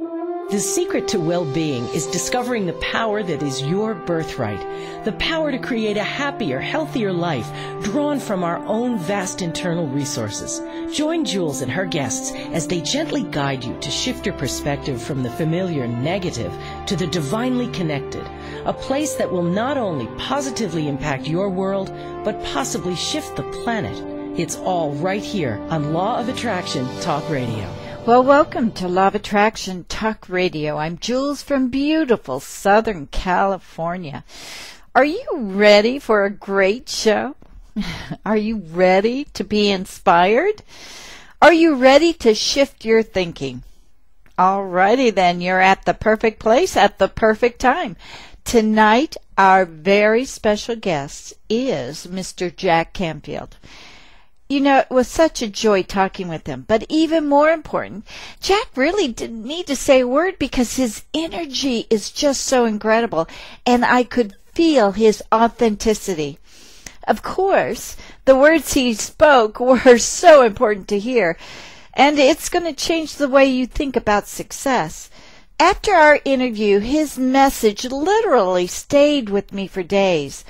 The secret to well-being is discovering the power that is your birthright. The power to create a happier, healthier life drawn from our own vast internal resources. Join Jules and her guests as they gently guide you to shift your perspective from the familiar negative to the divinely connected. A place that will not only positively impact your world, but possibly shift the planet. It's all right here on Law of Attraction Talk Radio. Well, welcome to of Attraction Talk Radio. I'm Jules from beautiful Southern California. Are you ready for a great show? Are you ready to be inspired? Are you ready to shift your thinking? Alrighty then, you're at the perfect place at the perfect time. Tonight, our very special guest is Mr. Jack Canfield you know, it was such a joy talking with him. But even more important, Jack really didn't need to say a word because his energy is just so incredible. And I could feel his authenticity. Of course, the words he spoke were so important to hear. And it's going to change the way you think about success. After our interview, his message literally stayed with me for days.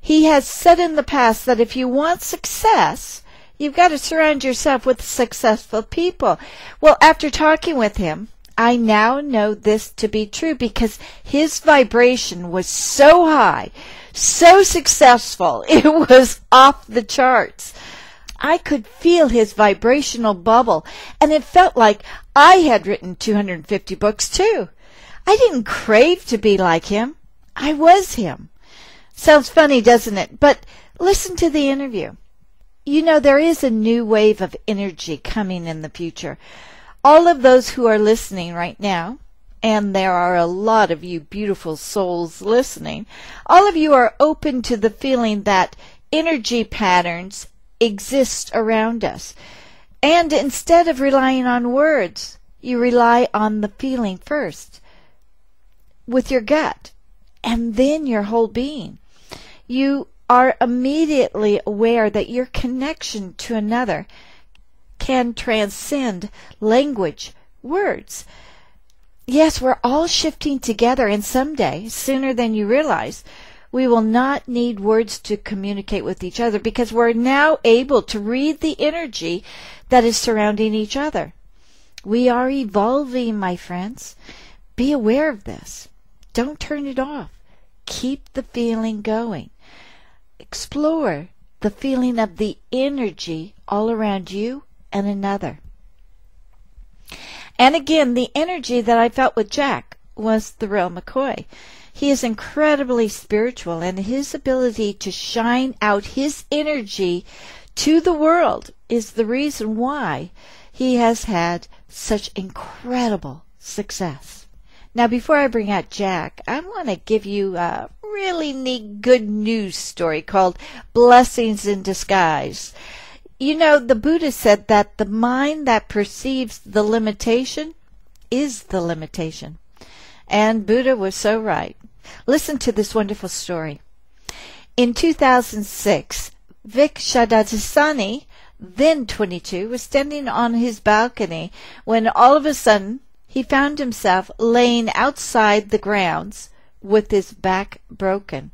He has said in the past that if you want success, You've got to surround yourself with successful people. Well, after talking with him, I now know this to be true because his vibration was so high, so successful, it was off the charts. I could feel his vibrational bubble, and it felt like I had written 250 books too. I didn't crave to be like him. I was him. Sounds funny, doesn't it? But listen to the interview. You know, there is a new wave of energy coming in the future. All of those who are listening right now, and there are a lot of you beautiful souls listening, all of you are open to the feeling that energy patterns exist around us. And instead of relying on words, you rely on the feeling first with your gut and then your whole being. You are immediately aware that your connection to another can transcend language, words. Yes, we're all shifting together, and someday, sooner than you realize, we will not need words to communicate with each other because we're now able to read the energy that is surrounding each other. We are evolving, my friends. Be aware of this. Don't turn it off. Keep the feeling going explore the feeling of the energy all around you and another. And again, the energy that I felt with Jack was the real McCoy. He is incredibly spiritual, and his ability to shine out his energy to the world is the reason why he has had such incredible success. Now, before I bring out Jack, I want to give you a really neat good news story called Blessings in Disguise. You know, the Buddha said that the mind that perceives the limitation is the limitation. And Buddha was so right. Listen to this wonderful story. In 2006, Vic Shadasani, then 22, was standing on his balcony when all of a sudden he found himself laying outside the grounds with his back broken,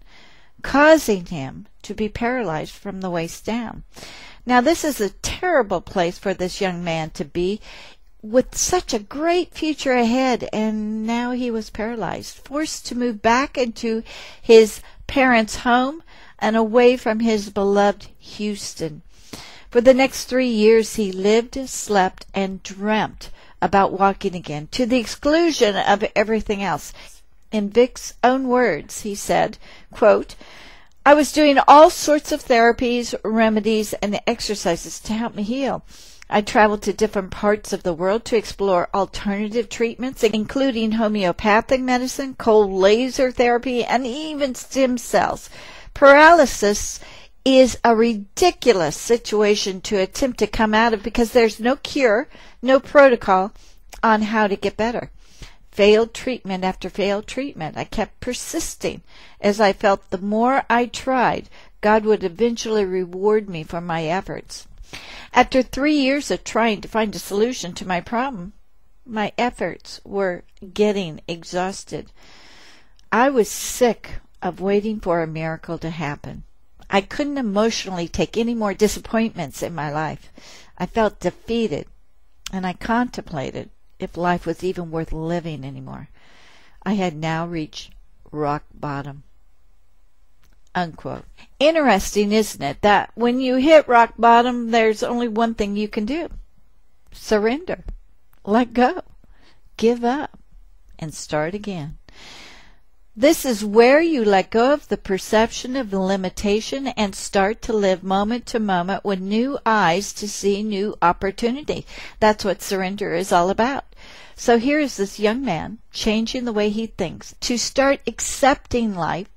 causing him to be paralyzed from the waist down. Now, this is a terrible place for this young man to be with such a great future ahead, and now he was paralyzed, forced to move back into his parents' home and away from his beloved Houston. For the next three years, he lived, slept, and dreamt about walking again, to the exclusion of everything else. In Vic's own words, he said, quote, I was doing all sorts of therapies, remedies, and exercises to help me heal. I traveled to different parts of the world to explore alternative treatments, including homeopathic medicine, cold laser therapy, and even stem cells. Paralysis is a ridiculous situation to attempt to come out of because there's no cure, no protocol on how to get better failed treatment after failed treatment. I kept persisting as I felt the more I tried, God would eventually reward me for my efforts. After three years of trying to find a solution to my problem, My efforts were getting exhausted. I was sick of waiting for a miracle to happen. I couldn't emotionally take any more disappointments in my life. I felt defeated, and I contemplated if life was even worth living anymore. I had now reached rock bottom. Unquote. Interesting, isn't it, that when you hit rock bottom, there's only one thing you can do surrender, let go, give up, and start again. This is where you let go of the perception of limitation and start to live moment to moment with new eyes to see new opportunity. That's what surrender is all about. So here is this young man changing the way he thinks to start accepting life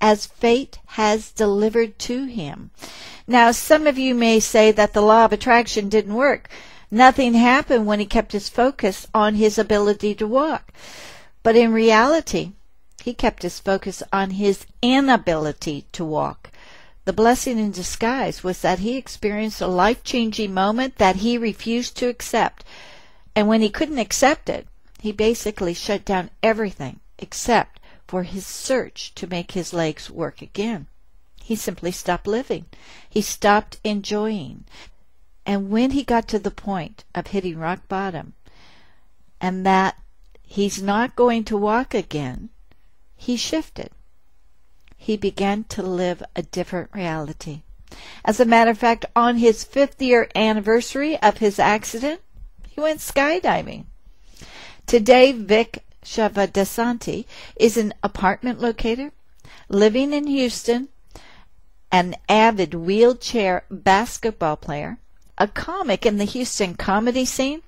as fate has delivered to him. Now, some of you may say that the law of attraction didn't work. Nothing happened when he kept his focus on his ability to walk. But in reality, he kept his focus on his inability to walk. The blessing in disguise was that he experienced a life changing moment that he refused to accept. And when he couldn't accept it, he basically shut down everything except for his search to make his legs work again. He simply stopped living. He stopped enjoying. And when he got to the point of hitting rock bottom, and that he's not going to walk again, he shifted. He began to live a different reality. As a matter of fact, on his fifth year anniversary of his accident, went skydiving. Today, Vic Shavadasanti is an apartment locator living in Houston, an avid wheelchair basketball player, a comic in the Houston comedy scene,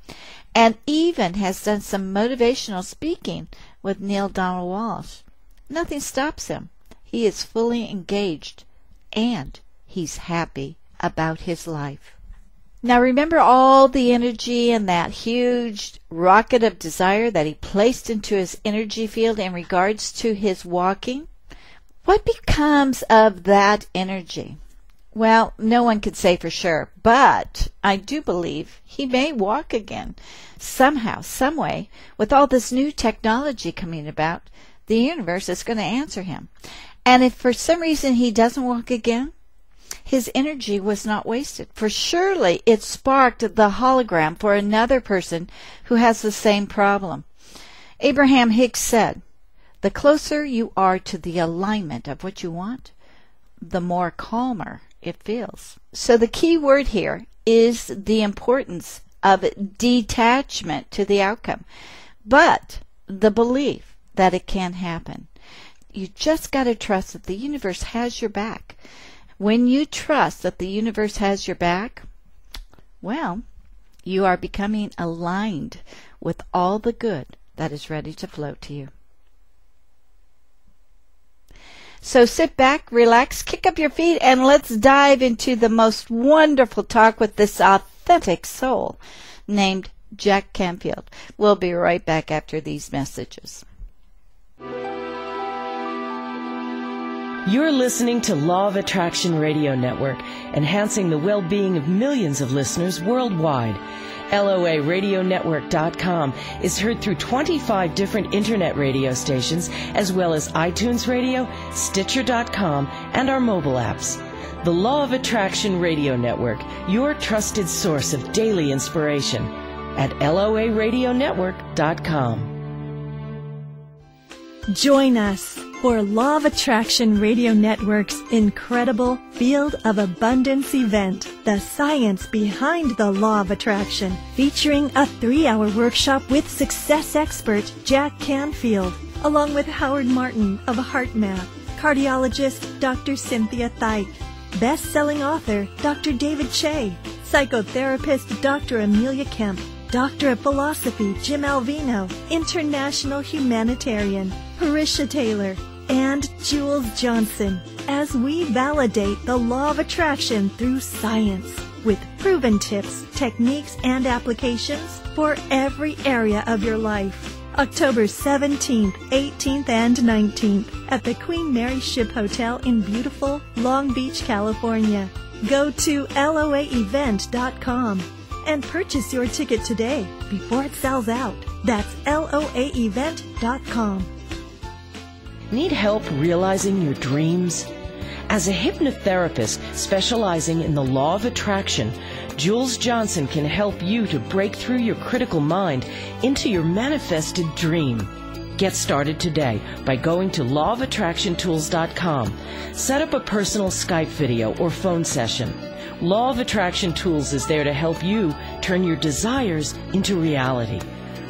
and even has done some motivational speaking with Neale Donald Walsch. Nothing stops him. He is fully engaged and he's happy about his life. Now remember all the energy and that huge rocket of desire that he placed into his energy field in regards to his walking? What becomes of that energy? Well, no one could say for sure, but I do believe he may walk again. Somehow, someway, with all this new technology coming about, the universe is going to answer him. And if for some reason he doesn't walk again, his energy was not wasted, for surely it sparked the hologram for another person who has the same problem. Abraham Hicks said, The closer you are to the alignment of what you want, the more calmer it feels. So the key word here is the importance of detachment to the outcome, but the belief that it can happen. You just got to trust that the universe has your back. When you trust that the universe has your back, well, you are becoming aligned with all the good that is ready to flow to you. So sit back, relax, kick up your feet, and let's dive into the most wonderful talk with this authentic soul named Jack Canfield. We'll be right back after these messages. You're listening to Law of Attraction Radio Network, enhancing the well being of millions of listeners worldwide. LOARadionetwork.com is heard through 25 different internet radio stations, as well as iTunes Radio, Stitcher.com, and our mobile apps. The Law of Attraction Radio Network, your trusted source of daily inspiration at LOARadionetwork.com. Join us for Law of Attraction Radio Network's incredible Field of Abundance event, The Science Behind the Law of Attraction, featuring a three hour workshop with success expert Jack Canfield, along with Howard Martin of HeartMath, cardiologist Dr. Cynthia Thaik, best selling author Dr. David Che, psychotherapist Dr. Amelia Kemp, Doctor of Philosophy Jim Alvino, international humanitarian Parisha Taylor, and Jules Johnson as we validate the law of attraction through science with proven tips, techniques, and applications for every area of your life. October 17th, 18th, and 19th at the Queen Mary Ship Hotel in beautiful Long Beach, California. Go to loaevent.com and purchase your ticket today before it sells out. That's LOAEvent.com. Need help realizing your dreams? As a hypnotherapist specializing in the law of attraction, Jules Johnson can help you to break through your critical mind into your manifested dream. Get started today by going to lawofattractiontools.com. Set up a personal Skype video or phone session. Law of Attraction Tools is there to help you turn your desires into reality.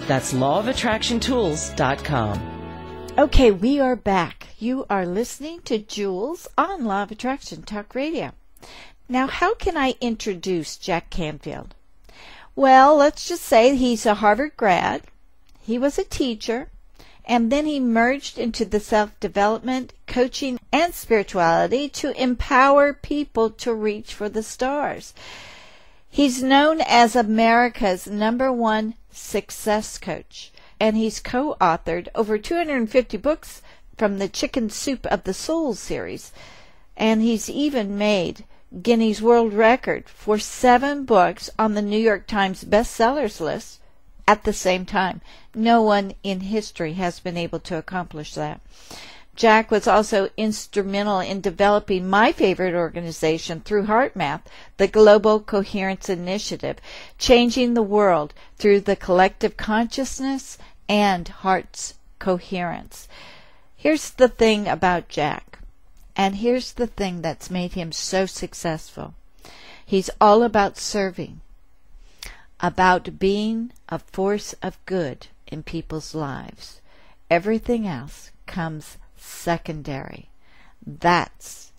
That's lawofattractiontools.com. Okay, we are back. You are listening to Jules on Law of Attraction Talk Radio. Now, how can I introduce Jack Canfield? Well, let's just say he's a Harvard grad. He was a teacher and then he merged into the self development, coaching, and spirituality to empower people to reach for the stars. He's known as America's number one success coach, and he's co authored over 250 books from the Chicken Soup of the Soul series, and he's even made Guinness World Record for seven books on the New York Times bestsellers list at the same time. No one in history has been able to accomplish that. Jack was also instrumental in developing my favorite organization through HeartMath, the Global Coherence Initiative, changing the world through the collective consciousness and heart's coherence. Here's the thing about Jack, and here's the thing that's made him so successful. He's all about serving, about being a force of good in people's lives. Everything else comes secondary. That's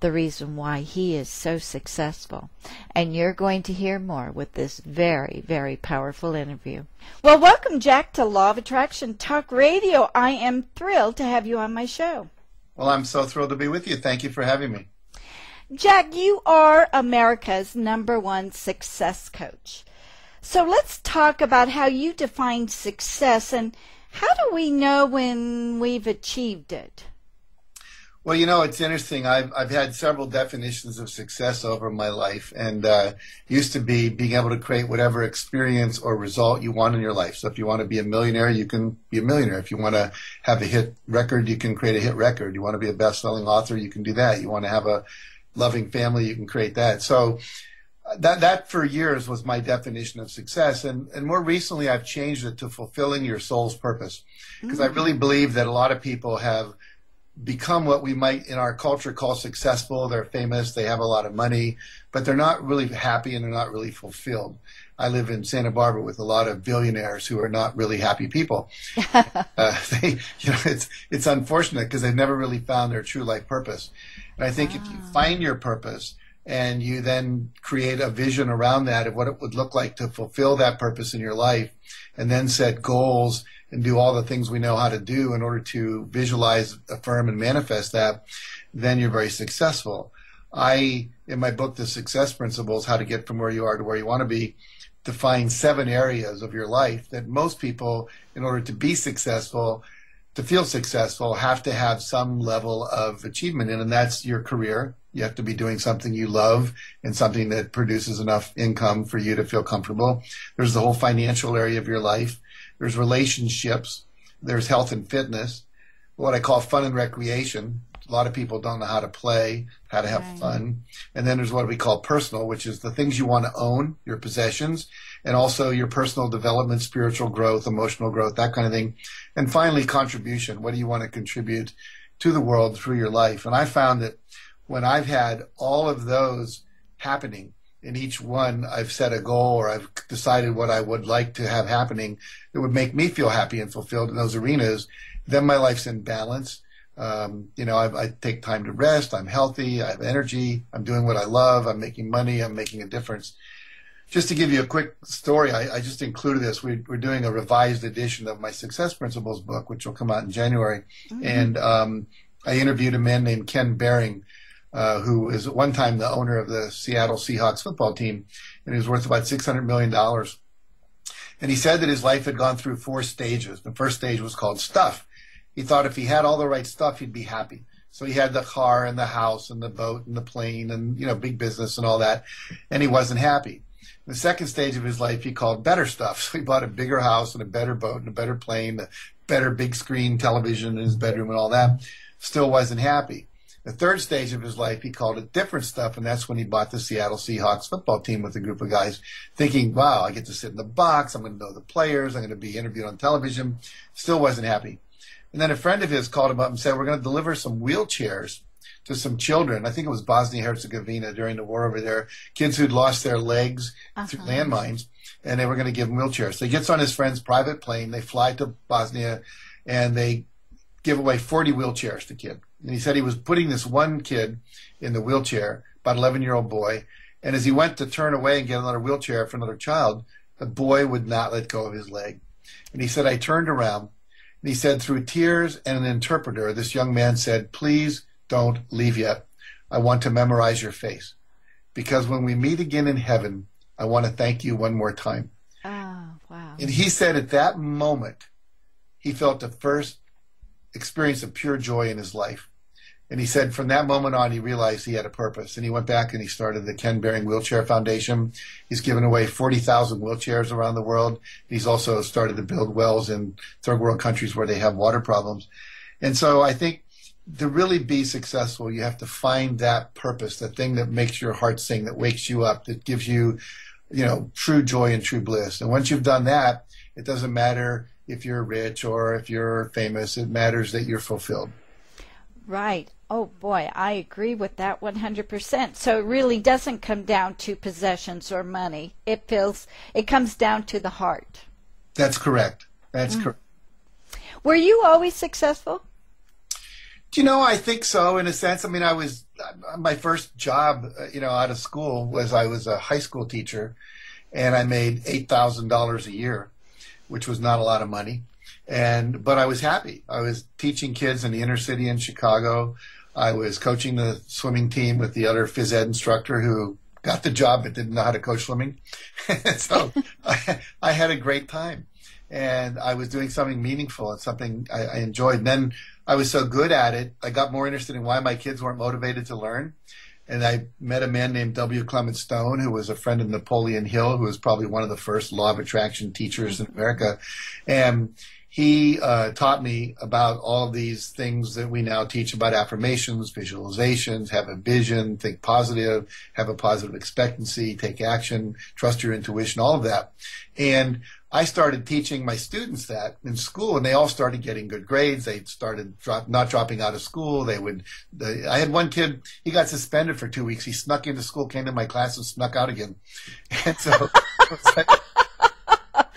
the reason why he is so successful. And you're going to hear more with this very, very powerful interview. Well, welcome, Jack, to Law of Attraction Talk Radio. I am thrilled to have you on my show. Well, I'm so thrilled to be with you. Thank you for having me. Jack, you are America's number one success coach. So let's talk about how you define success and how do we know when we've achieved it? Well, you know, it's interesting. I've, I've had several definitions of success over my life, and uh, used to be being able to create whatever experience or result you want in your life. So, if you want to be a millionaire, you can be a millionaire. If you want to have a hit record, you can create a hit record. You want to be a best-selling author, you can do that. You want to have a loving family, you can create that. So, that that for years was my definition of success and and more recently I've changed it to fulfilling your soul's purpose because mm-hmm. I really believe that a lot of people have become what we might in our culture call successful. They're famous. They have a lot of money but they're not really happy and they're not really fulfilled. I live in Santa Barbara with a lot of billionaires who are not really happy people. Uh, they you know it's it's unfortunate because they've never really found their true life purpose. And I think if you ah. find your purpose and you then create a vision around that of what it would look like to fulfill that purpose in your life and then set goals and do all the things we know how to do in order to visualize, affirm, and manifest that, then you're very successful. I, in my book, The Success Principles, How to Get from Where You Are to Where You Want to Be, define seven areas of your life that most people, in order to be successful, to feel successful, have to have some level of achievement in, and that's your career, you have to be doing something you love and something that produces enough income for you to feel comfortable. There's the whole financial area of your life. There's relationships. There's health and fitness. What I call fun and recreation. A lot of people don't know how to play, how to have right. fun. And then there's what we call personal, which is the things you want to own, your possessions, and also your personal development, spiritual growth, emotional growth, that kind of thing. And finally, contribution. What do you want to contribute to the world through your life? And I found that when I've had all of those happening, in each one I've set a goal or I've decided what I would like to have happening that would make me feel happy and fulfilled in those arenas, then my life's in balance. Um, you know, I, I, take time to rest. I'm healthy. I have energy. I'm doing what I love. I'm making money. I'm making a difference. Just to give you a quick story, I, I just included this. We, are doing a revised edition of my Success Principles book, which will come out in January. Mm-hmm. And um, I interviewed a man named Ken Behring, uh, who is at one time the owner of the Seattle Seahawks football team, and he was worth about $600 million. And he said that his life had gone through four stages. The first stage was called stuff. He thought if he had all the right stuff, he'd be happy. So he had the car and the house and the boat and the plane and, you know, big business and all that. And he wasn't happy. The second stage of his life he called better stuff. So he bought a bigger house and a better boat and a better plane, a better big screen television in his bedroom and all that. Still wasn't happy. The third stage of his life, he called it different stuff, and that's when he bought the Seattle Seahawks football team with a group of guys, thinking, wow, I get to sit in the box, I'm going to know the players, I'm going to be interviewed on television. Still wasn't happy. And then a friend of his called him up and said, we're going to deliver some wheelchairs to some children. I think it was Bosnia Herzegovina during the war over there. Kids who'd lost their legs uh-huh. through landmines, and they were going to give them wheelchairs. So he gets on his friend's private plane. They fly to Bosnia, and they give away 40 wheelchairs to kids. And he said he was putting this one kid in the wheelchair, about 11 year old boy. And as he went to turn away and get another wheelchair for another child, the boy would not let go of his leg. And he said, I turned around and he said, through tears and an interpreter, this young man said, Please don't leave yet. I want to memorize your face. Because when we meet again in heaven, I want to thank you one more time. Oh, wow. And he said at that moment, he felt the first experience of pure joy in his life. And he said from that moment on, he realized he had a purpose. And he went back and he started the Ken Behring Wheelchair Foundation. He's given away 40,000 wheelchairs around the world. He's also started to build wells in third world countries where they have water problems. And so I think to really be successful, you have to find that purpose, the thing that makes your heart sing, that wakes you up, that gives you, you know, true joy and true bliss. And once you've done that, it doesn't matter if you're rich or if you're famous. It matters that you're fulfilled. Right. Oh boy, I agree with that 100%. So it really doesn't come down to possessions or money. It feels it comes down to the heart. That's correct. That's mm. correct. Were you always successful? Do you know, I think so in a sense. I mean, I was my first job, uh, you know, out of school was I was a high school teacher and I made $8,000 a year which was not a lot of money. And but I was happy. I was teaching kids in the inner city in Chicago. I was coaching the swimming team with the other phys ed instructor who got the job but didn't know how to coach swimming. so I, I, had a great time. And I was doing something meaningful and something I, I enjoyed. And then I was so good at it, I got more interested in why my kids weren't motivated to learn and I met a man named W. Clement Stone, who was a friend of Napoleon Hill, who was probably one of the first law of attraction teachers in America. And he uh, taught me about all these things that we now teach about affirmations, visualizations, have a vision, think positive, have a positive expectancy, take action, trust your intuition, all of that. And I started teaching my students that in school, and they all started getting good grades. They started drop, not dropping out of school. They would. They, I had one kid; he got suspended for two weeks. He snuck into school, came to my class, and snuck out again. And so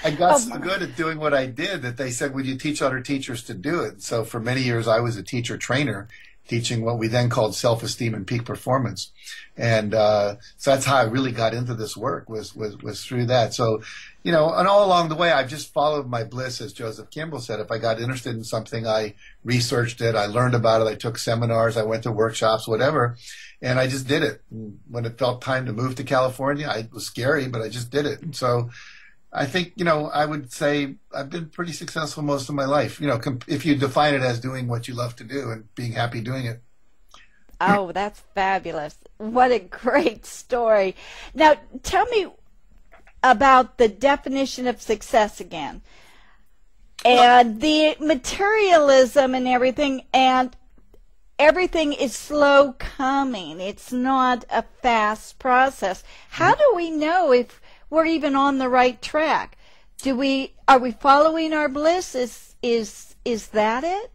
I got so good at doing what I did that they said, "Would you teach other teachers to do it?" So for many years, I was a teacher trainer, teaching what we then called self-esteem and peak performance. And uh, so that's how I really got into this work was, was was through that. So, you know, and all along the way, I've just followed my bliss, as Joseph Campbell said. If I got interested in something, I researched it, I learned about it, I took seminars, I went to workshops, whatever, and I just did it. And when it felt time to move to California, I, it was scary, but I just did it. And so I think, you know, I would say I've been pretty successful most of my life. You know, comp- if you define it as doing what you love to do and being happy doing it. Oh, that's fabulous. What a great story. Now, tell me about the definition of success again. And the materialism and everything, and everything is slow coming. It's not a fast process. How mm-hmm. do we know if we're even on the right track. Do we are we following our bliss? Is is is that it?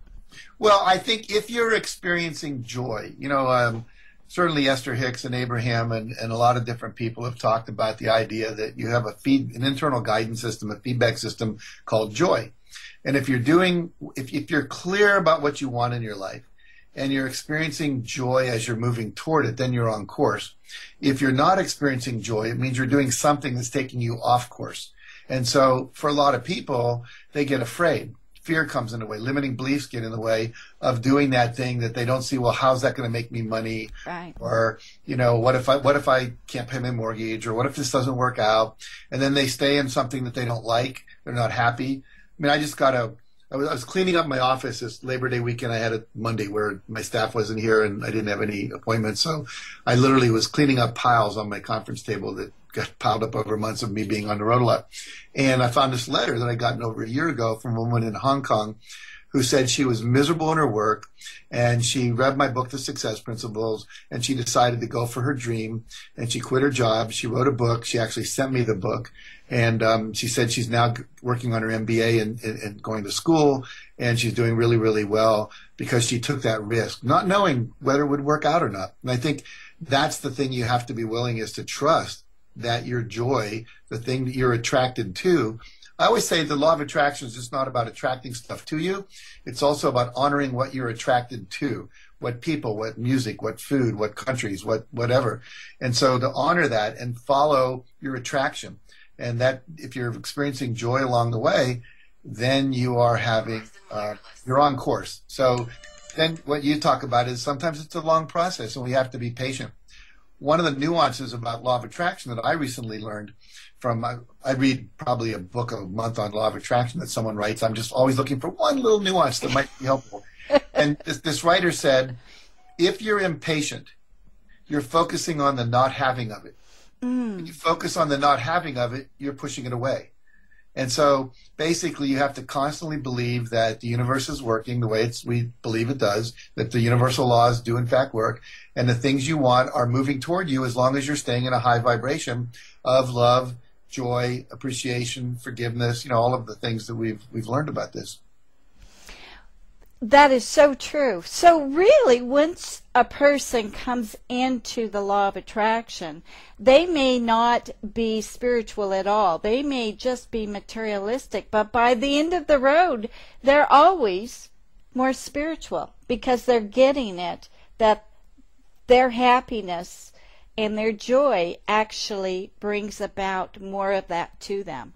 Well, I think if you're experiencing joy, you know, um, certainly Esther Hicks and Abraham and, and a lot of different people have talked about the idea that you have a feed an internal guidance system, a feedback system called joy. And if you're doing if, if you're clear about what you want in your life, and you're experiencing joy as you're moving toward it, then you're on course. If you're not experiencing joy, it means you're doing something that's taking you off course. And so for a lot of people, they get afraid. Fear comes in the way. Limiting beliefs get in the way of doing that thing that they don't see. Well, how's that going to make me money? Right. Or you know, what if I what if I can't pay my mortgage? Or what if this doesn't work out? And then they stay in something that they don't like. They're not happy. I mean, I just got a I was, I was cleaning up my office this Labor Day weekend. I had a Monday where my staff wasn't here and I didn't have any appointments. So I literally was cleaning up piles on my conference table that got piled up over months of me being on the road a lot. And I found this letter that I gotten over a year ago from a woman in Hong Kong who said she was miserable in her work and she read my book, The Success Principles, and she decided to go for her dream and she quit her job. She wrote a book. She actually sent me the book and um, she said she's now working on her MBA and, and, and going to school and she's doing really, really well because she took that risk, not knowing whether it would work out or not. And I think that's the thing you have to be willing is to trust that your joy, the thing that you're attracted to, I always say the law of attraction is just not about attracting stuff to you. It's also about honoring what you're attracted to, what people, what music, what food, what countries, what whatever. And so to honor that and follow your attraction. And that if you're experiencing joy along the way, then you are having, uh, you're on course. So then what you talk about is sometimes it's a long process and we have to be patient. One of the nuances about law of attraction that I recently learned from I read probably a book a month on law of attraction that someone writes. I'm just always looking for one little nuance that might be helpful. and this, this writer said, if you're impatient, you're focusing on the not having of it. Mm. You focus on the not having of it, you're pushing it away. And so basically you have to constantly believe that the universe is working the way it's, we believe it does, that the universal laws do in fact work, and the things you want are moving toward you as long as you're staying in a high vibration of love, joy, appreciation, forgiveness, you know, all of the things that we've we've learned about this. That is so true. So really once a person comes into the law of attraction, they may not be spiritual at all. They may just be materialistic, but by the end of the road, they're always more spiritual because they're getting it that their happiness and their joy actually brings about more of that to them.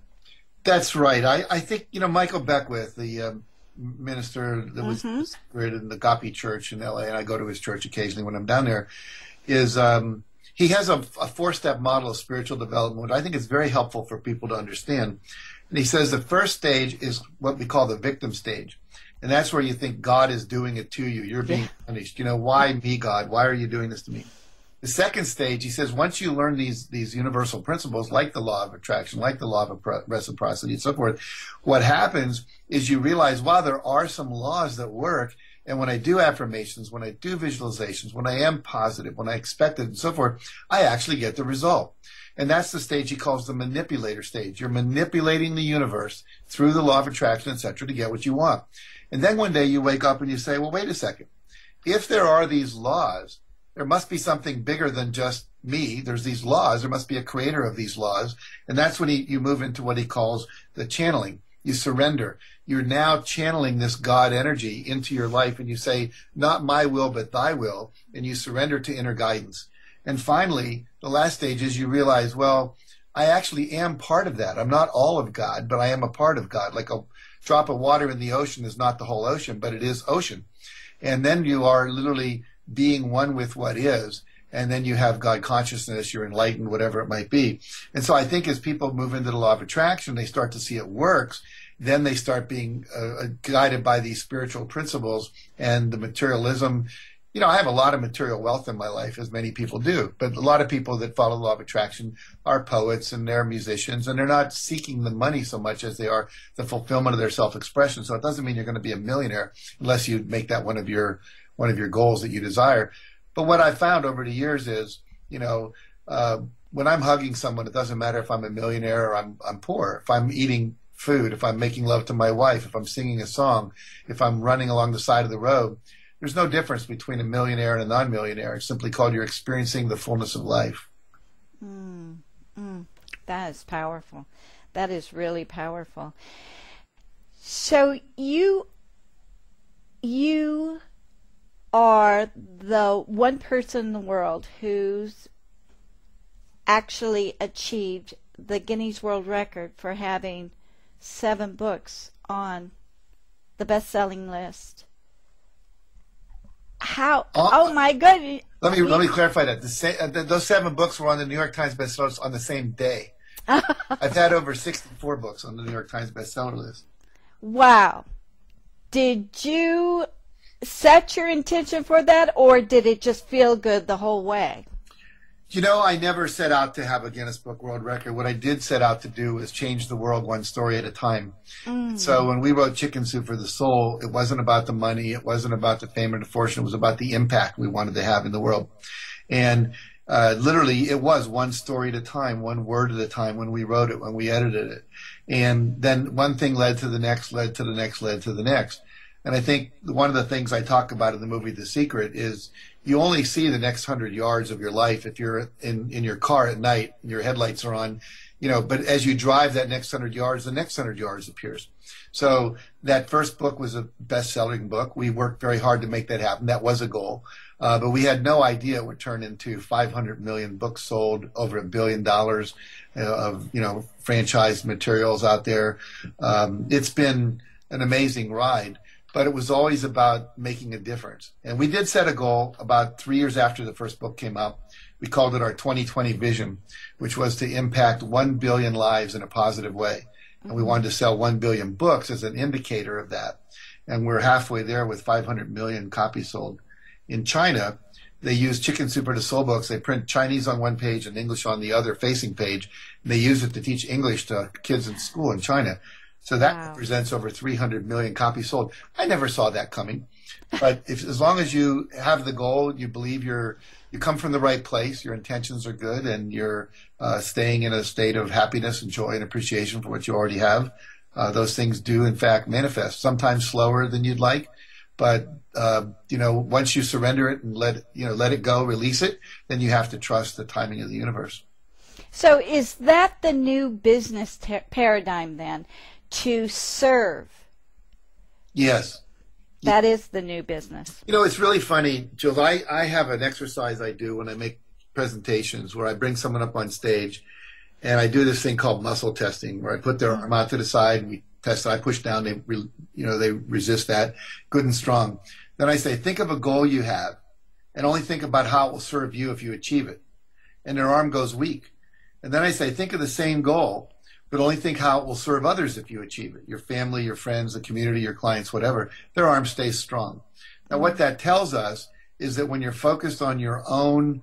That's right. I, I think, you know, Michael Beckwith, the um, minister that was mm-hmm. in the Agape Church in LA, and I go to his church occasionally when I'm down there, is um, he has a, a four step model of spiritual development, I think is very helpful for people to understand. And he says the first stage is what we call the victim stage. And that's where you think God is doing it to you. You're being yeah. punished. You know, why me, God? Why are you doing this to me? The second stage, he says, once you learn these these universal principles, like the law of attraction, like the law of reciprocity, and so forth, what happens is you realize, wow, there are some laws that work. And when I do affirmations, when I do visualizations, when I am positive, when I expect it, and so forth, I actually get the result. And that's the stage he calls the manipulator stage. You're manipulating the universe through the law of attraction, etc., to get what you want. And then one day you wake up and you say, well, wait a second. If there are these laws, there must be something bigger than just me. There's these laws. There must be a creator of these laws. And that's when he, you move into what he calls the channeling. You surrender. You're now channeling this God energy into your life and you say, not my will, but thy will. And you surrender to inner guidance. And finally, the last stage is you realize, well, I actually am part of that. I'm not all of God, but I am a part of God. Like a drop of water in the ocean is not the whole ocean, but it is ocean. And then you are literally being one with what is and then you have God consciousness, you're enlightened, whatever it might be. And so I think as people move into the law of attraction, they start to see it works. Then they start being uh, uh guided by these spiritual principles and the materialism. You know, I have a lot of material wealth in my life, as many people do, but a lot of people that follow the law of attraction are poets and they're musicians and they're not seeking the money so much as they are the fulfillment of their self expression. So it doesn't mean you're going to be a millionaire unless you make that one of your one of your goals that you desire. But what I found over the years is, you know, uh, when I'm hugging someone, it doesn't matter if I'm a millionaire or I'm I'm poor. If I'm eating food, if I'm making love to my wife, if I'm singing a song, if I'm running along the side of the road, there's no difference between a millionaire and a non-millionaire. It's simply called you're experiencing the fullness of life. Mm, mm, that is powerful. That is really powerful. So you you are the one person in the world who's actually achieved the Guinness World Record for having seven books on the best-selling list. How? Oh, oh my goodness! Let me let me clarify that. The, uh, the, those seven books were on the New York Times bestsellers on the same day. I've had over sixty-four books on the New York Times bestseller list. Wow! Did you set your intention for that, or did it just feel good the whole way? You know, I never set out to have a Guinness Book World Record. What I did set out to do was change the world one story at a time. Mm. So when we wrote Chicken Soup for the Soul, it wasn't about the money, it wasn't about the fame or the fortune, it was about the impact we wanted to have in the world. And uh, literally, it was one story at a time, one word at a time when we wrote it, when we edited it. And then one thing led to the next, led to the next, led to the next. And I think one of the things I talk about in the movie The Secret is you only see the next hundred yards of your life if you're in, in your car at night and your headlights are on, you know, but as you drive that next hundred yards, the next hundred yards appears. So that first book was a best selling book. We worked very hard to make that happen. That was a goal. Uh, but we had no idea it would turn into 500 million books sold, over a billion dollars uh, of, you know, franchise materials out there. Um, it's been an amazing ride but it was always about making a difference. And we did set a goal about three years after the first book came out. We called it our 2020 vision, which was to impact 1 billion lives in a positive way. And we wanted to sell 1 billion books as an indicator of that. And we're halfway there with 500 million copies sold. In China, they use Chicken Soup for the Soul books. They print Chinese on one page and English on the other facing page. And they use it to teach English to kids in school in China. So that wow. represents over 300 million copies sold. I never saw that coming. But if, as long as you have the goal, you believe you're, you come from the right place, your intentions are good, and you're uh, staying in a state of happiness and joy and appreciation for what you already have, uh, those things do in fact manifest. Sometimes slower than you'd like, but uh, you know, once you surrender it and let you know, let it go, release it, then you have to trust the timing of the universe. So, is that the new business te- paradigm then? To serve. Yes. That is the new business. You know, it's really funny, Jules. I, I have an exercise I do when I make presentations where I bring someone up on stage and I do this thing called muscle testing where I put their arm out to the side and we test it. I push down, they, re, you know, they resist that good and strong. Then I say, think of a goal you have and only think about how it will serve you if you achieve it. And their arm goes weak. And then I say, think of the same goal but only think how it will serve others if you achieve it your family, your friends, the community, your clients, whatever. Their arm stays strong. Now, what that tells us is that when you're focused on your own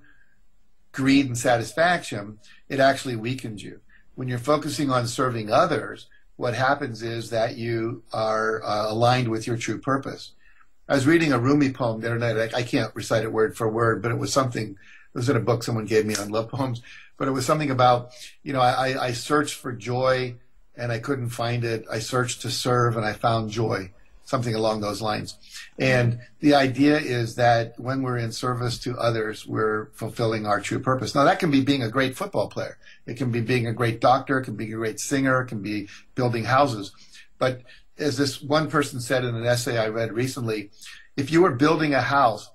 greed and satisfaction, it actually weakens you. When you're focusing on serving others, what happens is that you are uh, aligned with your true purpose. I was reading a Rumi poem the other night. I, I can't recite it word for word, but it was something. Was in a book someone gave me on love poems but it was something about, you know, I, I searched for joy and I couldn't find it. I searched to serve and I found joy, something along those lines. And the idea is that when we're in service to others, we're fulfilling our true purpose. Now, that can be being a great football player. It can be being a great doctor. It can be a great singer. It can be building houses. But as this one person said in an essay I read recently, if you were building a house,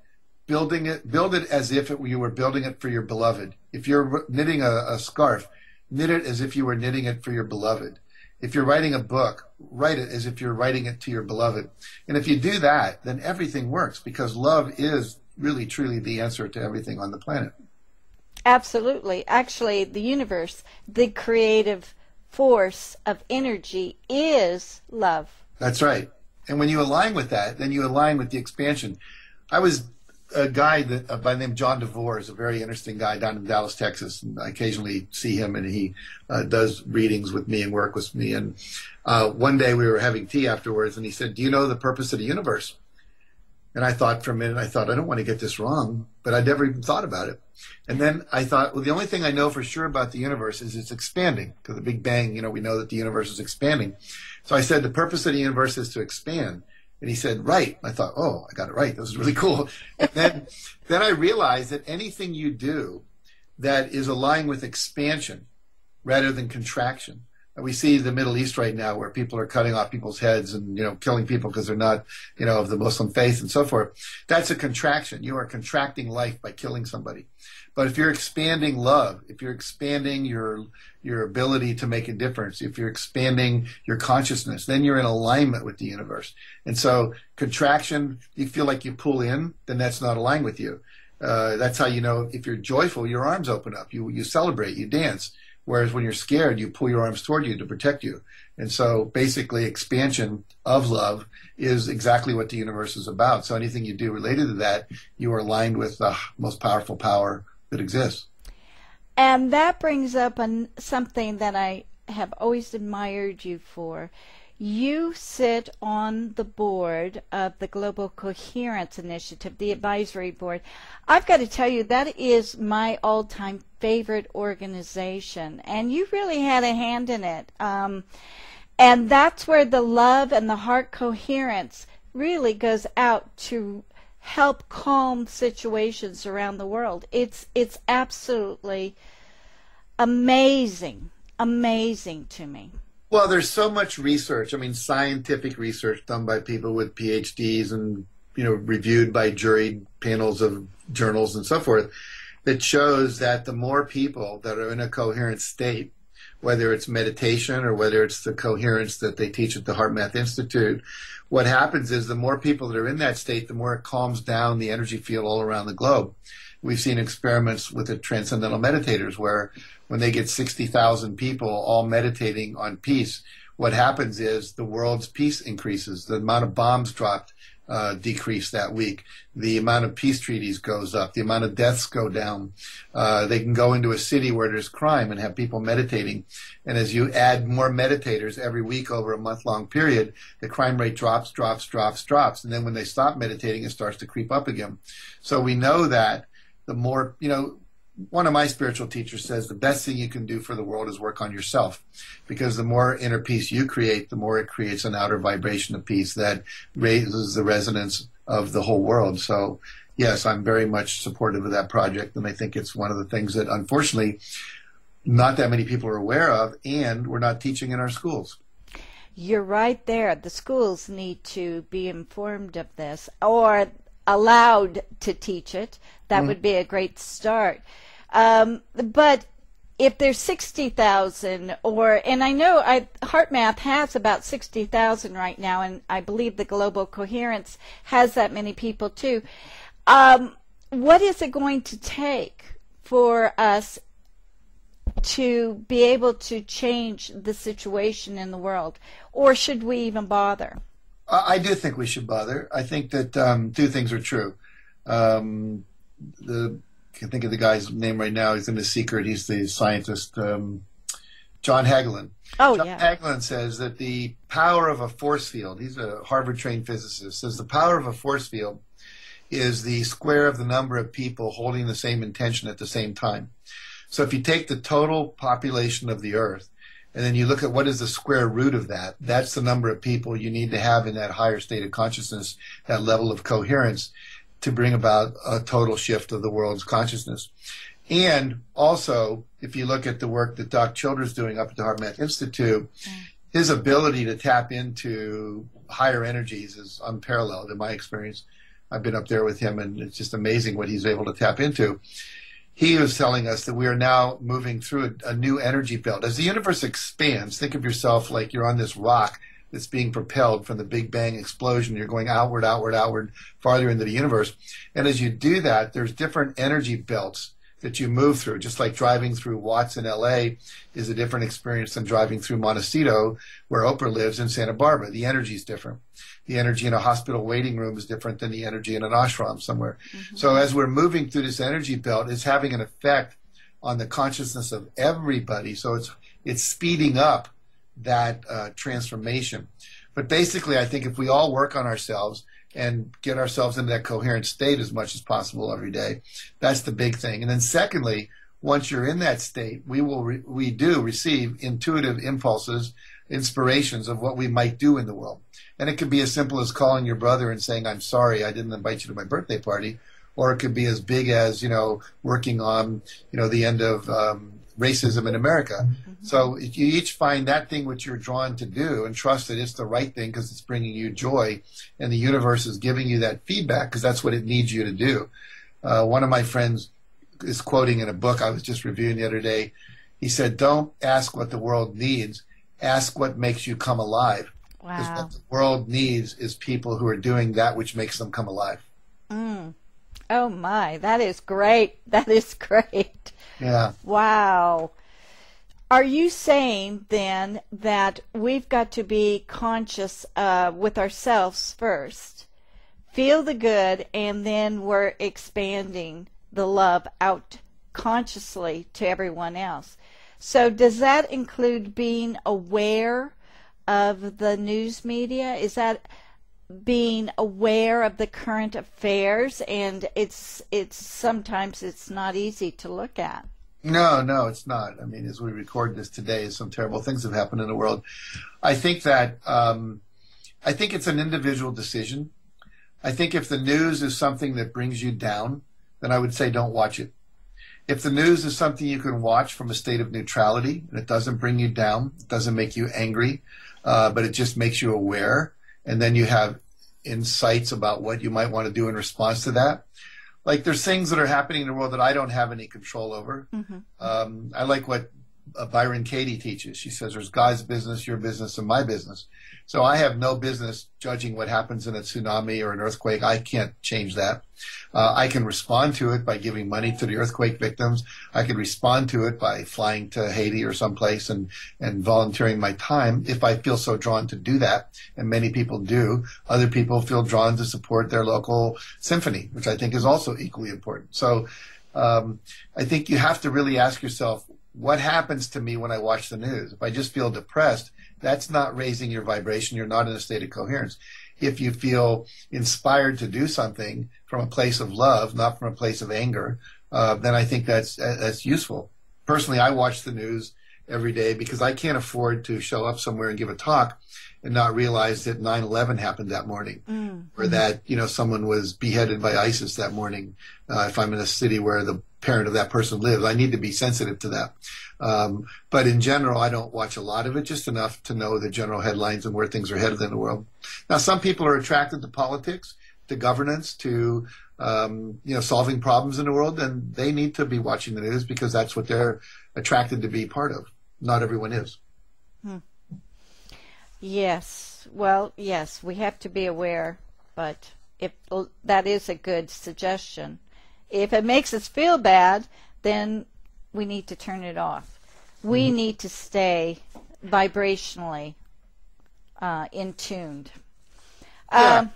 building it, build it as if it, you were building it for your beloved. If you're knitting a, a scarf, knit it as if you were knitting it for your beloved. If you're writing a book, write it as if you're writing it to your beloved. And if you do that, then everything works because love is really truly the answer to everything on the planet. Absolutely. Actually, the universe, the creative force of energy is love. That's right. And when you align with that, then you align with the expansion. I was a guy that uh, by the name John DeVore is a very interesting guy down in Dallas, Texas. And I occasionally see him, and he uh, does readings with me and work with me. And uh, one day we were having tea afterwards, and he said, "Do you know the purpose of the universe?" And I thought for a minute, I thought I don't want to get this wrong, but I'd never even thought about it. And then I thought, well, the only thing I know for sure about the universe is it's expanding. Because the Big Bang, you know, we know that the universe is expanding. So I said the purpose of the universe is to expand. And he said, right. I thought, oh, I got it right. This is really cool. And then, then I realized that anything you do that is aligned with expansion rather than contraction. We see the Middle East right now where people are cutting off people's heads and, you know, killing people because they're not, you know, of the Muslim faith and so forth. That's a contraction. You are contracting life by killing somebody. But if you're expanding love, if you're expanding your your ability to make a difference, if you're expanding your consciousness, then you're in alignment with the universe. And so contraction, you feel like you pull in, then that's not aligned with you. Uh, that's how you know if you're joyful, your arms open up. You you celebrate, you dance. Whereas when you're scared, you pull your arms toward you to protect you. And so basically expansion of love is exactly what the universe is about. So anything you do related to that, you are aligned with the most powerful power that exists. And that brings up an, something that I have always admired you for. You sit on the board of the Global Coherence Initiative, the advisory board. I've got to tell you, that is my all time favorite organization, and you really had a hand in it. Um, and that's where the love and the heart coherence really goes out to help calm situations around the world. It's it's absolutely amazing, amazing to me. Well, there's so much research. I mean, scientific research done by people with PhDs and you know reviewed by juried panels of journals and so forth that shows that the more people that are in a coherent state, whether it's meditation or whether it's the coherence that they teach at the HeartMath Institute, what happens is the more people that are in that state, the more it calms down the energy field all around the globe. We've seen experiments with the transcendental meditators where when they get 60,000 people all meditating on peace, what happens is the world's peace increases. The amount of bombs dropped uh, decrease that week. The amount of peace treaties goes up. The amount of deaths go down. Uh, they can go into a city where there's crime and have people meditating. And as you add more meditators every week over a month long period, the crime rate drops, drops, drops, drops. And then when they stop meditating, it starts to creep up again. So we know that the more, you know, one of my spiritual teachers says the best thing you can do for the world is work on yourself. Because the more inner peace you create the more it creates an outer vibration of peace that raises the resonance of the whole world. So yes i'm very much supportive of that project and i think it's one of the things that unfortunately not that many people are aware of and we're not teaching in our schools. You're right there. The schools need to be informed of this or allowed to teach it that mm. would be a great start um, but if there's 60,000 or and I know I HeartMath has about 60,000 right now and I believe the Global Coherence has that many people too. Um, what is it going to take for us to be able to change the situation in the world or should we even bother? I do think we should bother. I think that um, two things are true. Um, the can think of the guy's name right now. He's in the secret. He's the scientist, um, John Hagelin. Oh, John yeah. Hagelin says that the power of a force field, he's a Harvard trained physicist, says the power of a force field is the square of the number of people holding the same intention at the same time. So if you take the total population of the earth and then you look at what is the square root of that, that's the number of people you need to have in that higher state of consciousness, that level of coherence to bring about a total shift of the world's consciousness. And also, if you look at the work that Doc Childre's doing up at the HeartMath Institute, mm. his ability to tap into higher energies is unparalleled in my experience. I've been up there with him, and it's just amazing what he's able to tap into. He was telling us that we are now moving through a, a new energy belt. As the universe expands, think of yourself like you're on this rock that's being propelled from the Big Bang explosion. You're going outward, outward, outward, farther into the universe. And as you do that, there's different energy belts that you move through, just like driving through Watts in LA is a different experience than driving through Montecito, where Oprah lives in Santa Barbara. The energy is different. The energy in a hospital waiting room is different than the energy in an ashram somewhere. Mm-hmm. So as we're moving through this energy belt, it's having an effect on the consciousness of everybody. So it's it's speeding up that uh, transformation. But basically, I think if we all work on ourselves and get ourselves into that coherent state as much as possible every day, that's the big thing. And then, secondly, once you're in that state, we will re- we do receive intuitive impulses, inspirations of what we might do in the world. And it could be as simple as calling your brother and saying, "I'm sorry, I didn't invite you to my birthday party," or it could be as big as you know working on you know the end of um, racism in America. Mm-hmm. So if you each find that thing which you're drawn to do and trust that it's the right thing because it's bringing you joy and the universe is giving you that feedback because that's what it needs you to do. Uh, one of my friends is quoting in a book I was just reviewing the other day. He said, Don't ask what the world needs, ask what makes you come alive. Because wow. what the world needs is people who are doing that which makes them come alive. Mm. Oh my, that is great. That is great. Yeah. Wow. Are you saying then that we've got to be conscious uh, with ourselves first, feel the good, and then we're expanding the love out consciously to everyone else. So, does that include being aware of the news media? Is that being aware of the current affairs? And it's it's sometimes it's not easy to look at. No, no, it's not. I mean, as we record this today, some terrible things have happened in the world. I think that um, I think it's an individual decision. I think if the news is something that brings you down, then I would say don't watch it. If the news is something you can watch from a state of neutrality and it doesn't bring you down, it doesn't make you angry, uh, but it just makes you aware, and then you have insights about what you might want to do in response to that, like there's things that are happening in the world that I don't have any control over. Mm-hmm. Um, I like what uh, Byron Katie teaches. She says there's God's business, your business, and my business. So I have no business judging what happens in a tsunami or an earthquake. I can't change that. Uh, I can respond to it by giving money to the earthquake victims. I can respond to it by flying to Haiti or someplace and, and volunteering my time if I feel so drawn to do that. And many people do. Other people feel drawn to support their local symphony, which I think is also equally important. So um, I think you have to really ask yourself, what happens to me when I watch the news? If I just feel depressed, that's not raising your vibration. You're not in a state of coherence. If you feel inspired to do something from a place of love, not from a place of anger, uh, then I think that's that's useful. Personally, I watch the news every day because I can't afford to show up somewhere and give a talk and not realize that 9/11 happened that morning, mm. or that you know someone was beheaded by ISIS that morning. Uh, if I'm in a city where the parent of that person lives, I need to be sensitive to that. Um, but in general, I don't watch a lot of it, just enough to know the general headlines and where things are headed in the world. Now, some people are attracted to politics, to governance, to um, you know solving problems in the world, and they need to be watching the news because that's what they're attracted to be part of. Not everyone is. Hmm. Yes. Well, yes, we have to be aware, but if that is a good suggestion. If it makes us feel bad, then we need to turn it off. We mm-hmm. need to stay vibrationally uh, in tuned. Yeah. Um,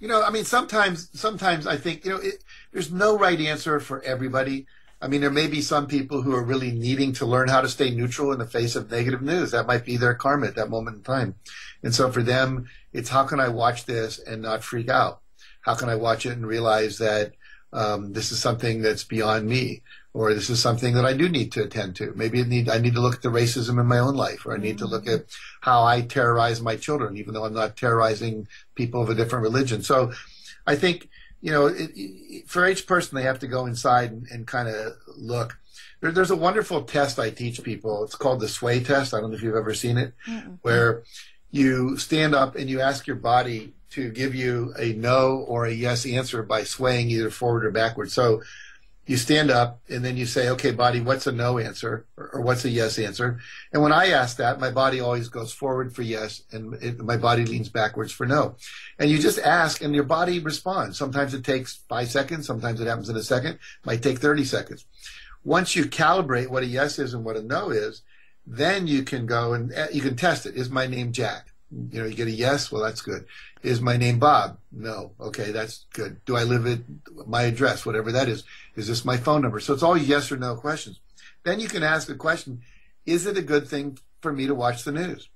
you know, I mean, sometimes, sometimes I think you know, it, there's no right answer for everybody. I mean, there may be some people who are really needing to learn how to stay neutral in the face of negative news. That might be their karma at that moment in time. And so for them, it's how can I watch this and not freak out? How can I watch it and realize that um, this is something that's beyond me, or this is something that I do need to attend to? Maybe need, I need to look at the racism in my own life, or I need to look at how I terrorize my children, even though I'm not terrorizing people of a different religion. So I think you know, it, it, for each person, they have to go inside and, and kind of look. There, there's a wonderful test I teach people. It's called the sway test. I don't know if you've ever seen it, mm-hmm. where you stand up and you ask your body to give you a no or a yes answer by swaying either forward or backward. So you stand up and then you say, okay, body, what's a no answer or, or what's a yes answer? And when I ask that, my body always goes forward for yes and it, my body leans backwards for no. And you just ask and your body responds. Sometimes it takes five seconds. Sometimes it happens in a second. It might take 30 seconds. Once you calibrate what a yes is and what a no is, then you can go and uh, you can test it. Is my name Jack? You know, you get a yes. Well, that's good. Is my name Bob? No. Okay, that's good. Do I live at my address, whatever that is? Is this my phone number? So it's all yes or no questions. Then you can ask a question: Is it a good thing for me to watch the news?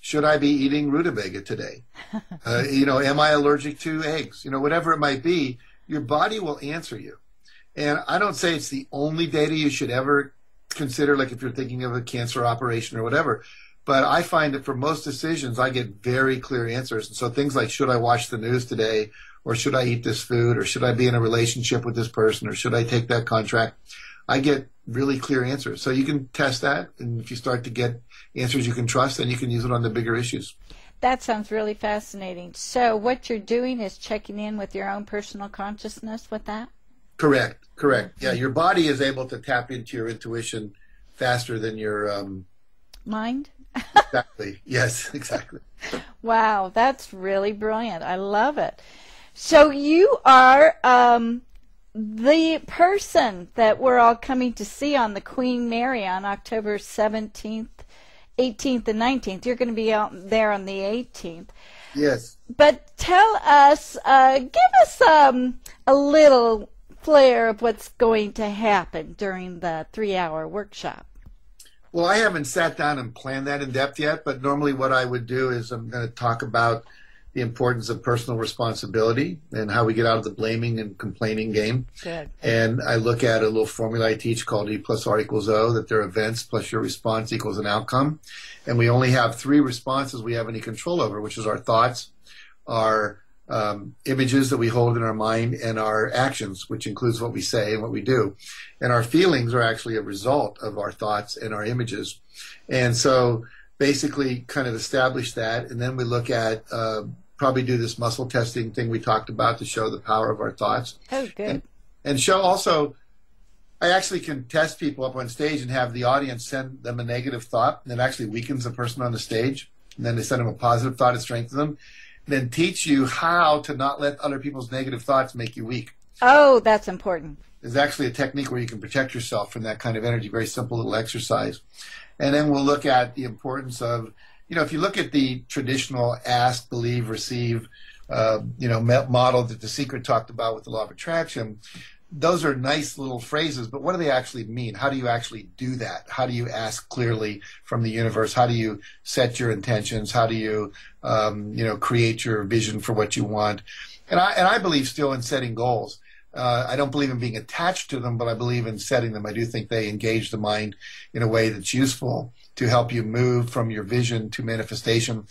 Should I be eating rutabaga today? uh, you know, am I allergic to eggs? You know, whatever it might be, your body will answer you. And I don't say it's the only data you should ever consider, like if you're thinking of a cancer operation or whatever. But I find that for most decisions, I get very clear answers. And so things like, should I watch the news today? Or should I eat this food? Or should I be in a relationship with this person? Or should I take that contract? I get really clear answers. So you can test that. And if you start to get answers you can trust, then you can use it on the bigger issues. That sounds really fascinating. So what you're doing is checking in with your own personal consciousness with that? Correct. Correct. Yeah, your body is able to tap into your intuition faster than your um, mind exactly. Yes, exactly. Wow, that's really brilliant. I love it. So you are um, the person that we're all coming to see on the Queen Mary on October 17th, 18th, and 19th. You're going to be out there on the 18th. Yes. But tell us, uh, give us um, a little flair of what's going to happen during the three hour workshop? Well, I haven't sat down and planned that in depth yet, but normally what I would do is I'm going to talk about the importance of personal responsibility and how we get out of the blaming and complaining game. Good. And I look at a little formula I teach called E plus R equals O, that there are events plus your response equals an outcome. And we only have three responses we have any control over, which is our thoughts, our um, images that we hold in our mind, and our actions, which includes what we say and what we do. And our feelings are actually a result of our thoughts and our images. And so basically kind of establish that. And then we look at uh, probably do this muscle testing thing we talked about to show the power of our thoughts. Oh, good. And, and show also, I actually can test people up on stage and have the audience send them a negative thought that actually weakens the person on the stage. And then they send them a positive thought to strengthen them. Then teach you how to not let other people's negative thoughts make you weak. Oh, that's important. There's actually a technique where you can protect yourself from that kind of energy. Very simple little exercise. And then we'll look at the importance of you know, if you look at the traditional ask, believe, receive, uh, you know, model that the secret talked about with the law of attraction, those are nice little phrases, but what do they actually mean? How do you actually do that? How do you ask clearly from the universe? How do you set your intentions? How do you, um, you know, create your vision for what you want? And I and I believe still in setting goals. Uh, I don't believe in being attached to them, but I believe in setting them. I do think they engage the mind in a way that's useful to help you move from your vision to manifestation.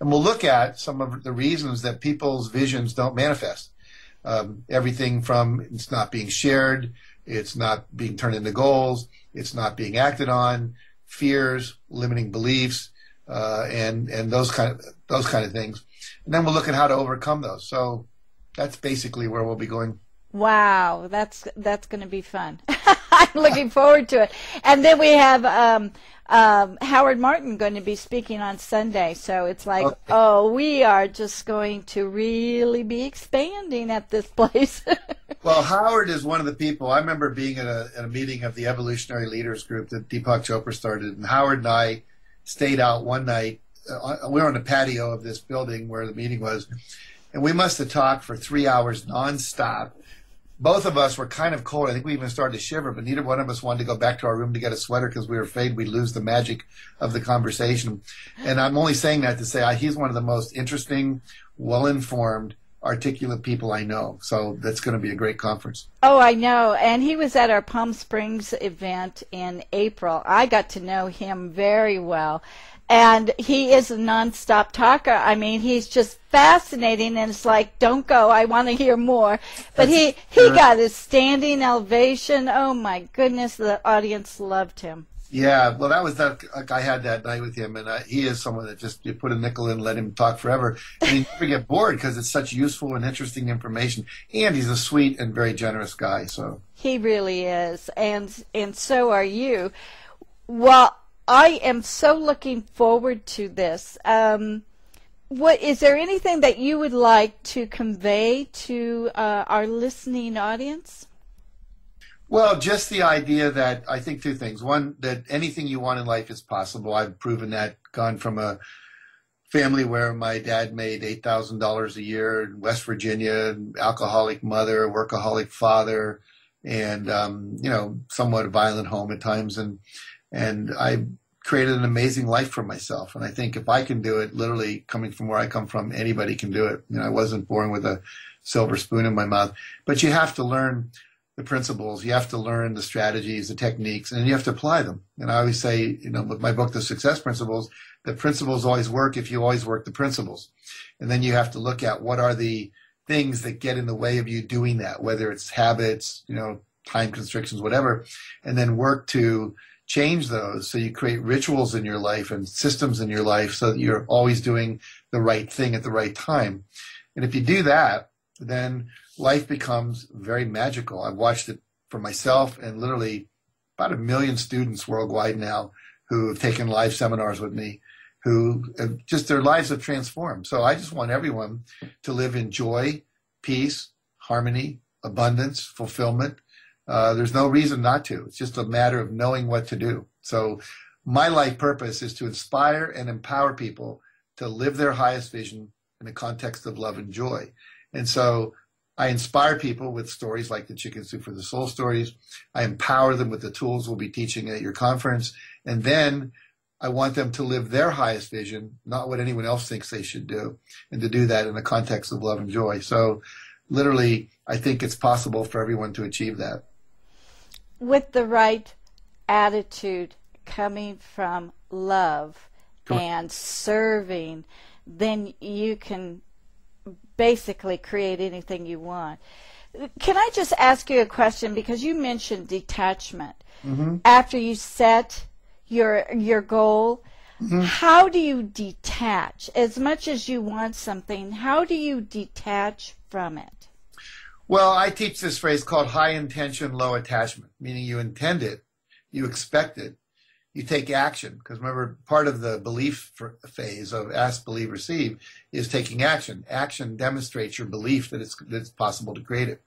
And we'll look at some of the reasons that people's visions don't manifest. Um, everything from it's not being shared, it's not being turned into goals, it's not being acted on, fears, limiting beliefs, uh, and and those kind of those kind of things. And then we'll look at how to overcome those. So that's basically where we'll be going. Wow, that's that's going to be fun. I'm looking forward to it. And then we have um, um, Howard Martin going to be speaking on Sunday. So it's like, okay. oh, we are just going to really be expanding at this place. well, Howard is one of the people. I remember being at a, at a meeting of the Evolutionary Leaders Group that Deepak Chopra started, and Howard and I stayed out one night. Uh, we were on the patio of this building where the meeting was, and we must have talked for three hours nonstop both of us were kind of cold. I think we even started to shiver, but neither one of us wanted to go back to our room to get a sweater because we were afraid we'd lose the magic of the conversation. And I'm only saying that to say he's one of the most interesting, well informed, articulate people I know. So that's going to be a great conference. Oh, I know. And he was at our Palm Springs event in April. I got to know him very well and he is a nonstop talker. I mean, he's just fascinating, and it's like, don't go. I want to hear more. But he he got a standing ovation. Oh my goodness, the audience loved him. Yeah, well, that was that like I had that night with him, and uh, he is someone that just you put a nickel in, let him talk forever, and he never get bored because it's such useful and interesting information. And he's a sweet and very generous guy. So he really is, and and so are you. Well I am so looking forward to this. Um, what is there anything that you would like to convey to uh, our listening audience? Well, just the idea that I think two things. One, that anything you want in life is possible. I've proven that. Gone from a family where my dad made eight thousand dollars a year in West Virginia, alcoholic mother, workaholic father, and um, you know, somewhat violent home at times, and and I created an amazing life for myself. And I think if I can do it, literally coming from where I come from, anybody can do it. You know, I wasn't born with a silver spoon in my mouth, but you have to learn the principles. You have to learn the strategies, the techniques, and you have to apply them. And I always say, you know, with my book, The Success Principles, the principles always work if you always work the principles. And then you have to look at what are the things that get in the way of you doing that, whether it's habits, you know, time constrictions, whatever, and then work to change those so you create rituals in your life and systems in your life so that you're always doing the right thing at the right time. And if you do that, then life becomes very magical. I've watched it for myself and literally about a million students worldwide now who have taken live seminars with me who just their lives have transformed. So I just want everyone to live in joy, peace, harmony, abundance, fulfillment, uh, there's no reason not to. It's just a matter of knowing what to do. So, my life purpose is to inspire and empower people to live their highest vision in the context of love and joy. And so, I inspire people with stories like the Chicken Soup for the Soul stories. I empower them with the tools we'll be teaching at your conference. And then I want them to live their highest vision, not what anyone else thinks they should do, and to do that in the context of love and joy. So, literally, I think it's possible for everyone to achieve that. With the right attitude coming from love and serving, then you can basically create anything you want. Can I just ask you a question because you mentioned detachment. Mm-hmm. After you set your your goal, mm-hmm. how do you detach as much as you want something? How do you detach from it? Well, I teach this phrase called high intention, low attachment, meaning you intend it, you expect it, you take action. Because remember, part of the belief phase of ask, believe, receive is taking action. Action demonstrates your belief that it's, that it's possible to create it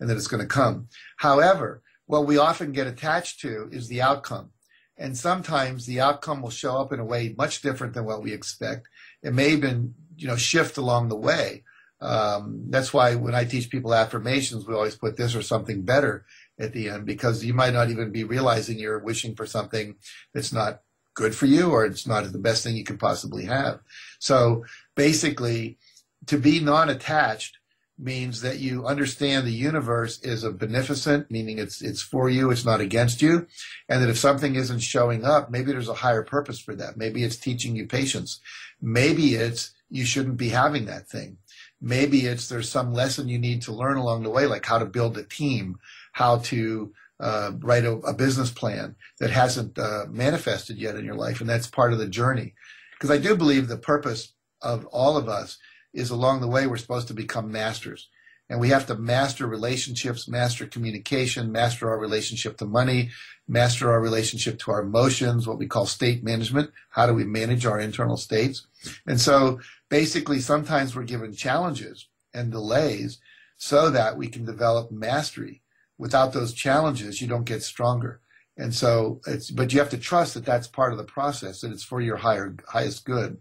and that it's going to come. However, what we often get attached to is the outcome. And sometimes the outcome will show up in a way much different than what we expect. It may even, you know, shift along the way. Um, that's why when I teach people affirmations, we always put this or something better at the end because you might not even be realizing you're wishing for something that's not good for you or it's not the best thing you could possibly have. So basically, to be non attached means that you understand the universe is a beneficent, meaning it's it's for you, it's not against you, and that if something isn't showing up, maybe there's a higher purpose for that. Maybe it's teaching you patience. Maybe it's you shouldn't be having that thing. Maybe it's there's some lesson you need to learn along the way, like how to build a team, how to uh, write a, a, business plan that hasn't uh, manifested yet in your life, and that's part of the journey. Because I do believe the purpose of all of us is along the way we're supposed to become masters. And we have to master relationships, master communication, master our relationship to money, master our relationship to our emotions, what we call state management. How do we manage our internal states? And so basically, sometimes we're given challenges and delays so that we can develop mastery. Without those challenges, you don't get stronger. And so it's, but you have to trust that that's part of the process, that it's for your higher, highest good.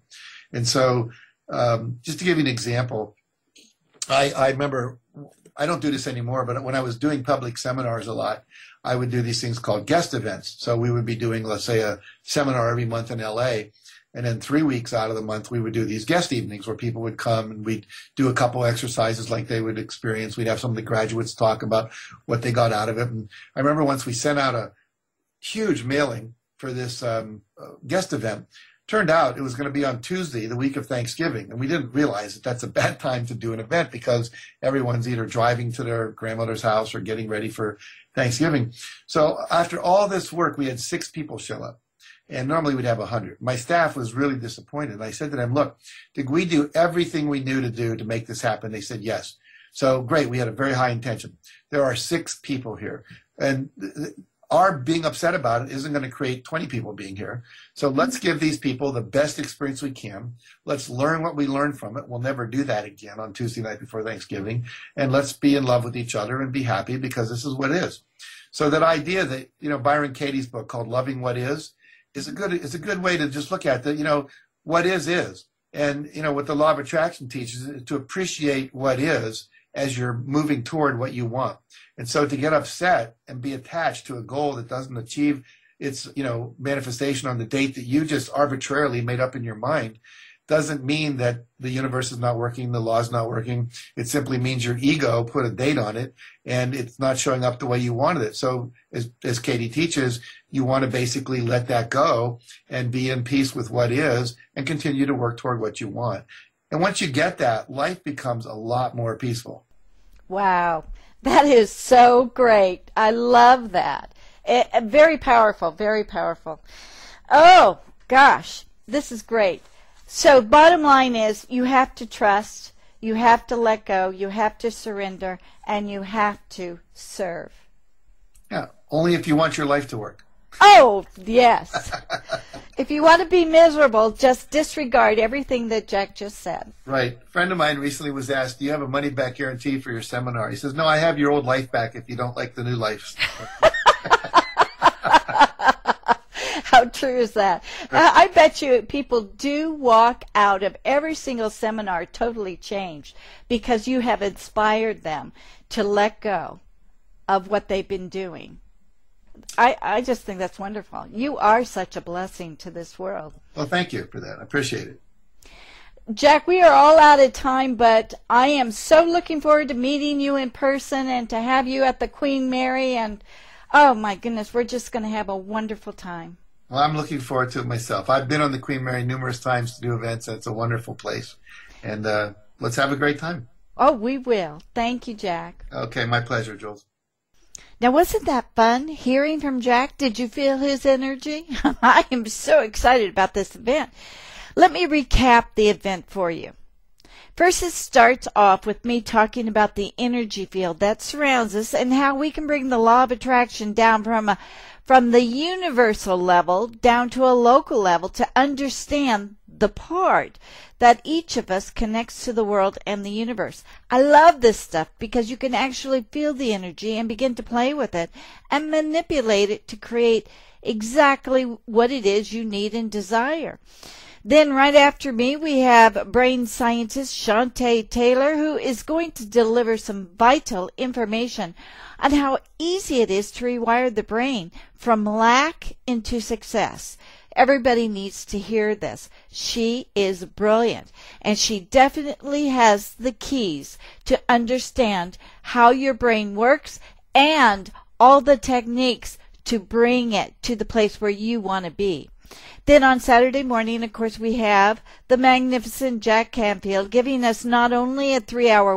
And so um, just to give you an example, I, I remember I don't do this anymore, but when I was doing public seminars a lot, I would do these things called guest events. So we would be doing, let's say, a seminar every month in LA. And then three weeks out of the month, we would do these guest evenings where people would come and we'd do a couple exercises like they would experience. We'd have some of the graduates talk about what they got out of it. And I remember once we sent out a huge mailing for this um, guest event Turned out it was going to be on Tuesday, the week of Thanksgiving. And we didn't realize that that's a bad time to do an event because everyone's either driving to their grandmother's house or getting ready for Thanksgiving. So after all this work, we had six people show up. And normally we'd have a 100. My staff was really disappointed. I said to them, look, did we do everything we knew to do to make this happen? They said yes. So great. We had a very high intention. There are six people here. And our being upset about it isn't going to create 20 people being here. So let's give these people the best experience we can. Let's learn what we learned from it. We'll never do that again on Tuesday night before Thanksgiving. And let's be in love with each other and be happy because this is what is. So that idea that, you know, Byron Katie's book called Loving What Is is a good, is a good way to just look at that, you know, what is is. And, you know, what the law of attraction teaches is to appreciate what is as you're moving toward what you want. And so to get upset and be attached to a goal that doesn't achieve its, you know, manifestation on the date that you just arbitrarily made up in your mind doesn't mean that the universe is not working, the law is not working. It simply means your ego put a date on it and it's not showing up the way you wanted it. So as, as Katie teaches, you want to basically let that go and be in peace with what is and continue to work toward what you want. And once you get that, life becomes a lot more peaceful. Wow. That is so great. I love that. It, very powerful, very powerful. Oh, gosh, this is great. So, bottom line is you have to trust, you have to let go, you have to surrender, and you have to serve. Yeah, only if you want your life to work. Oh, yes. if you want to be miserable, just disregard everything that Jack just said. Right. A friend of mine recently was asked, Do you have a money back guarantee for your seminar? He says, No, I have your old life back if you don't like the new life. How true is that? Uh, I bet you people do walk out of every single seminar totally changed because you have inspired them to let go of what they've been doing. I, I just think that's wonderful. You are such a blessing to this world. Well, thank you for that. I appreciate it. Jack, we are all out of time, but I am so looking forward to meeting you in person and to have you at the Queen Mary. And oh my goodness, we're just going to have a wonderful time. Well, I'm looking forward to it myself. I've been on the Queen Mary numerous times to do events, and it's a wonderful place. And uh, let's have a great time. Oh, we will. Thank you, Jack. Okay, my pleasure, Jules. Now, wasn't that fun hearing from Jack? Did you feel his energy? I am so excited about this event. Let me recap the event for you. First, it starts off with me talking about the energy field that surrounds us and how we can bring the law of attraction down from a, from the universal level down to a local level to understand the part that each of us connects to the world and the universe. I love this stuff because you can actually feel the energy and begin to play with it and manipulate it to create exactly what it is you need and desire. Then, right after me, we have brain scientist Shantae Taylor, who is going to deliver some vital information on how easy it is to rewire the brain from lack into success. Everybody needs to hear this. She is brilliant, and she definitely has the keys to understand how your brain works and all the techniques to bring it to the place where you want to be. Then on Saturday morning, of course, we have the magnificent Jack Canfield giving us not only a three hour